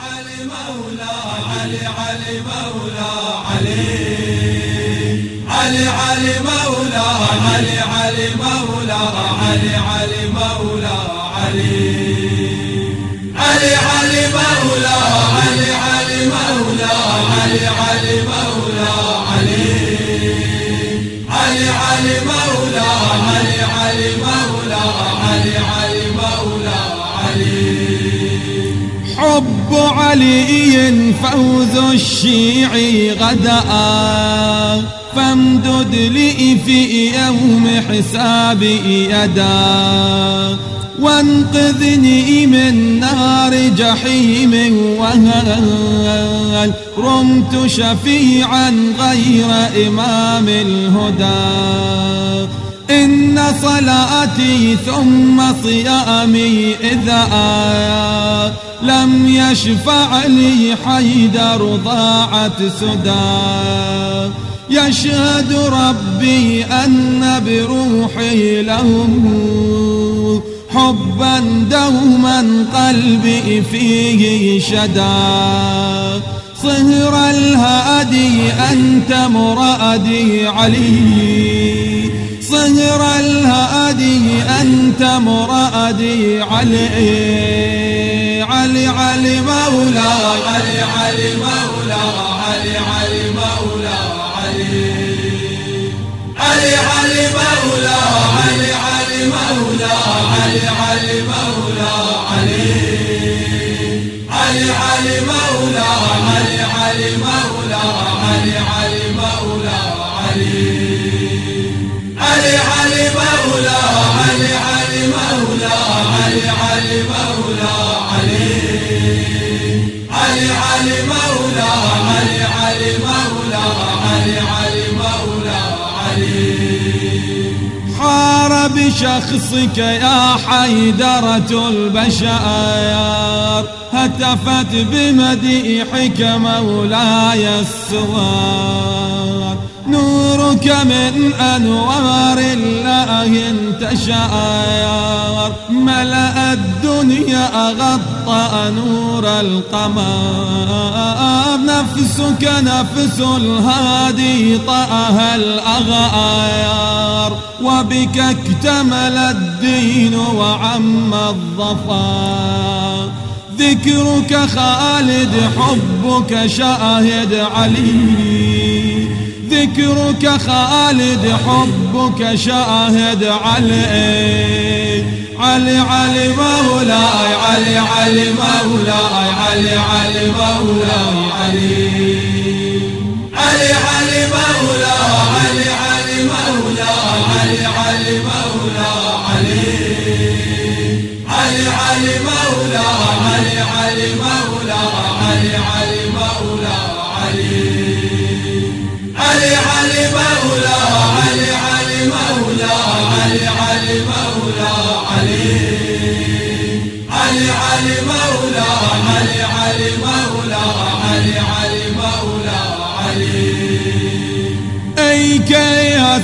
علي مولا علي علي مولا علي علي علي مولا علي علي مولا علي علي مولا علي علي علي مولا علي علي مولا علي علي مولا علي علي علي مولا علي علي مولا علي فوز الشيعي غدا. فامدد لي في يوم حسابي يدا. وانقذني من نار جحيم وهل رمت شفيعا غير إمام الهدى. إن صلاتي ثم صيامي إذا. لم يشفع لي حيدر ضاعت سدى. يشهد ربي أن بروحي له حبا دوما قلبي فيه شدا صهر الهادي أنت مرادي علي. صهر الهادي أنت مرادي علي علي مولا علي علي مولا علي علي مولا علي. علي علي مولا علي علي مولا علي علي مولا علي. علي علي مولا علي علي مولا علي علي مولا علي. بشخصك يا حيدرة البشر. هتفت بمديحك مولاي السوار نورك من أنوار الله انتشر ملأ الدنيا أغطى نور القمر. نفسك نفس الهادي طأها الأغيار. وبك اكتمل الدين وعم الظفر ذكرك خالد حبك شاهد علي. ذكرك خالد حبك شاهد علي. علي علي مولاي علي علي مولاي علي علي مولاي علي علي. مولا علي. علي علي مولا علي علي مولا علي علي مولا علي. علي علي مولا علي علي مولا علي علي مولا علي. علي علي مولا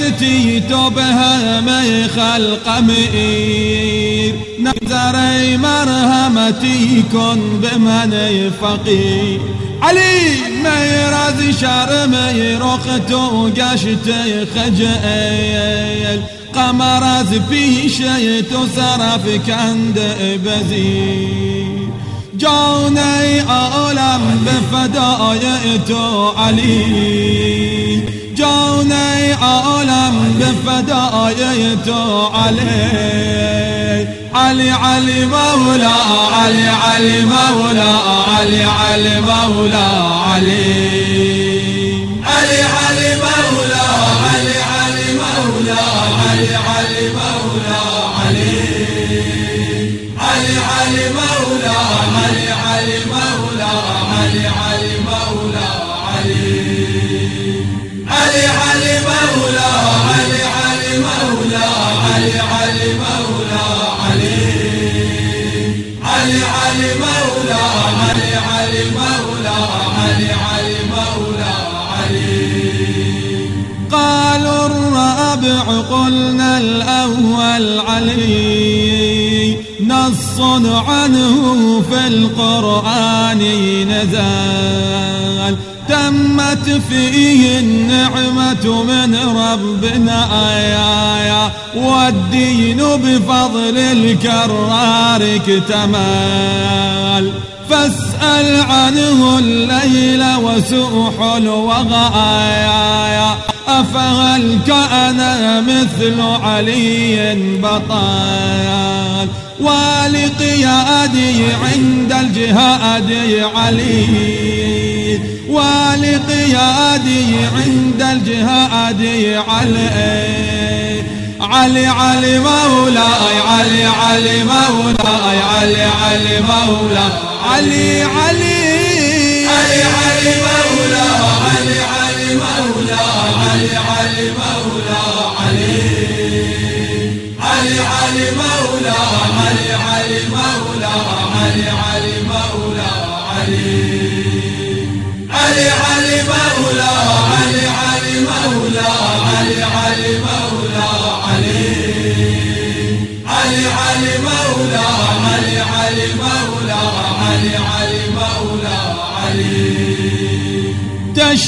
كياستي تبها مي خلق مئير نظري مرهمتي كن بمن فقير علي ما يراد شرم يرقت وقشت خجل. قمرت في شيء تصرف كند بزير جوني عالم بفدايت علي جوني عالم بفدايت علي علي علي مولا علي علي مولا علي علي مولا علي علي. الرابع قلنا الأول علي نص عنه في القرآن نزل تمت فيه النعمة من ربنا آيايا والدين بفضل الكرار اكتمل فاسأل عنه الليل وسوح الوغايا أفهل كأن مثل علي بطال. ولقيادي عند الجهاد علي. ولقيادي عند الجهاد علي. علي علي مولاي علي علي مولاي علي علي مولاي. علي علي. علي علي مولا علي علي مولا علي علي مولا علي. علي علي مولا علي علي مولا علي علي مولا علي. علي علي مولا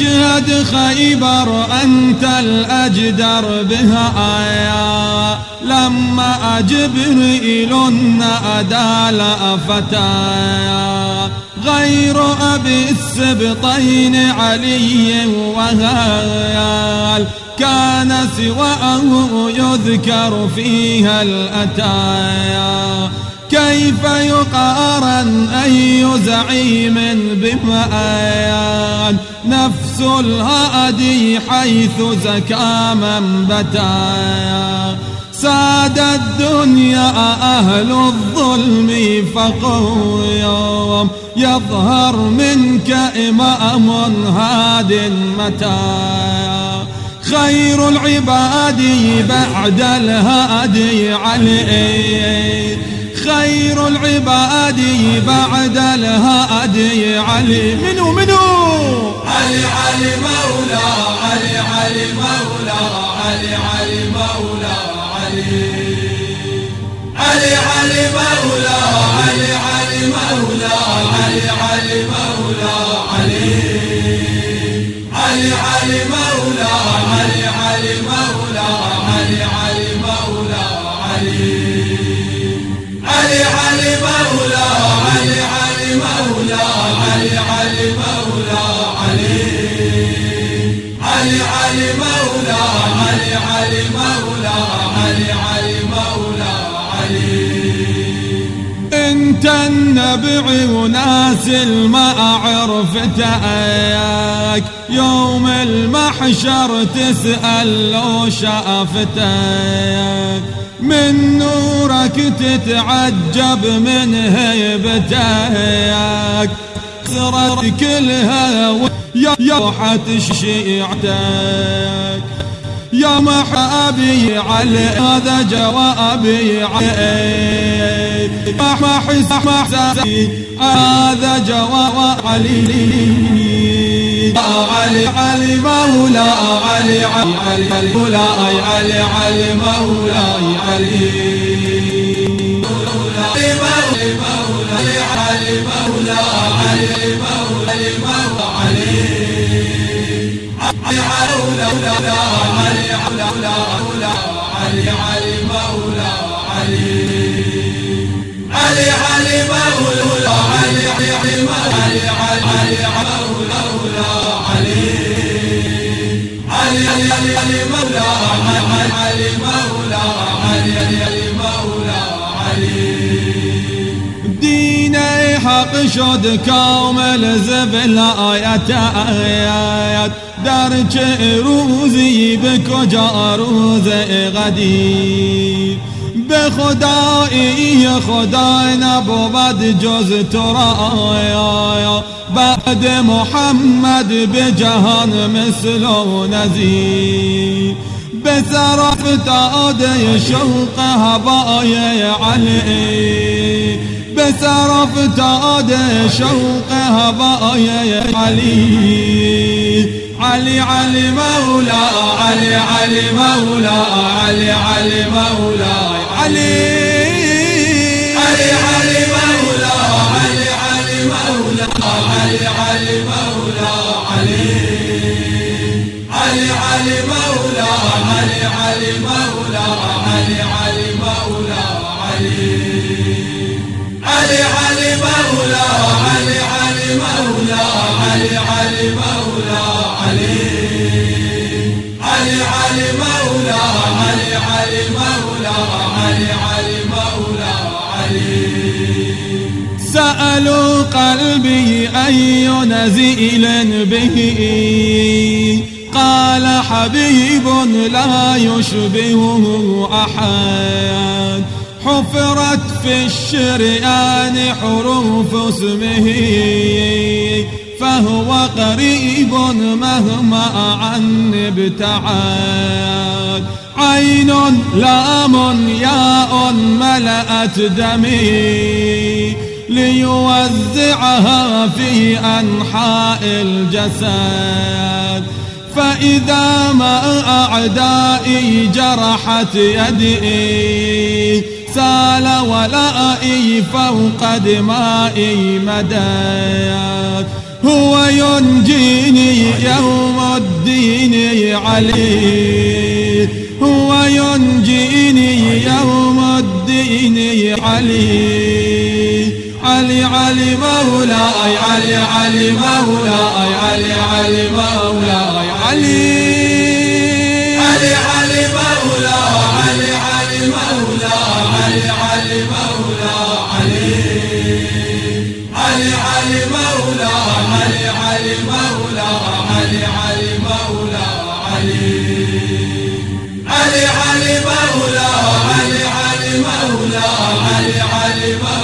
تشهد خيبر أنت الأجدر بها آيا. لما جبريل أدى فتايا غير أبي السبطين علي وهيال كان سواه يذكر فيها الأتايا. كيف يقارن أي زعيم بمآيان نفس الهادي حيث زكى من بتايا ساد الدنيا أهل الظلم فقويهم يظهر منك إمام هاد متايا خير العباد بعد الهادي علي. خير العباد بعد الهادي علي. منو منو؟ علي علي مولا علي علي مولا علي علي مولا علي. علي علي مولا علي علي مولا علي علي مولا علي. علي علي مولا علي علي مولا. علي علي مولا علي علي مولا علي انت النبع وناس ما عرفت اياك يوم المحشر تسأل لو شافتك من نورك تتعجب من هيبتك صرت كلها يا يوحة شيعتك يا محابي علي هذا جوابي علي. ما حس ما هذا جواب علي. علي علي مولا علي علي علي مولا علي علي مولا علي. علي مولا علي مولا علي مولا علي علي مولا علي مولا علي مولا علي علي مولا علي علي علي علي علي علي علي علي علي علي علي علي علي حق شد كامل زبل آيات آيات درج روزی به کجا روز غدیر به خدایی خدای نبود جز تو را بعد محمد به جهان مثل و نظیر به سر افتاده شوق هوای علی. به سر افتاده شوق هوای علی. علي علي مولا علي علي مولا علي علي مولا علي علي علي مولا علي علي مولا علي علي مولا علي علي علي مولا علي علي مولا علي علي مولا علي علي علي مولا علي قلبي أي نزيل به. قال حبيب لا يشبهه أحد. حفرت في الشريان حروف اسمه فهو قريب مهما عن ابتعد. عين لام ياء ملأت دمي. ليوزعها في أنحاء الجسد. فإذا ما أعدائي جرحت يدي سال ولائي فوق دمائي مدى هو ينجيني يوم الدين علي. هو ينجيني يوم الدين علي. علي علي مولاي علي علي مولاي علي علي مولاي علي علي علي مولا علي علي مولا علي علي مولا علي علي علي مولا علي علي مولا علي علي مولا علي علي علي مولا علي علي مولا علي علي مولا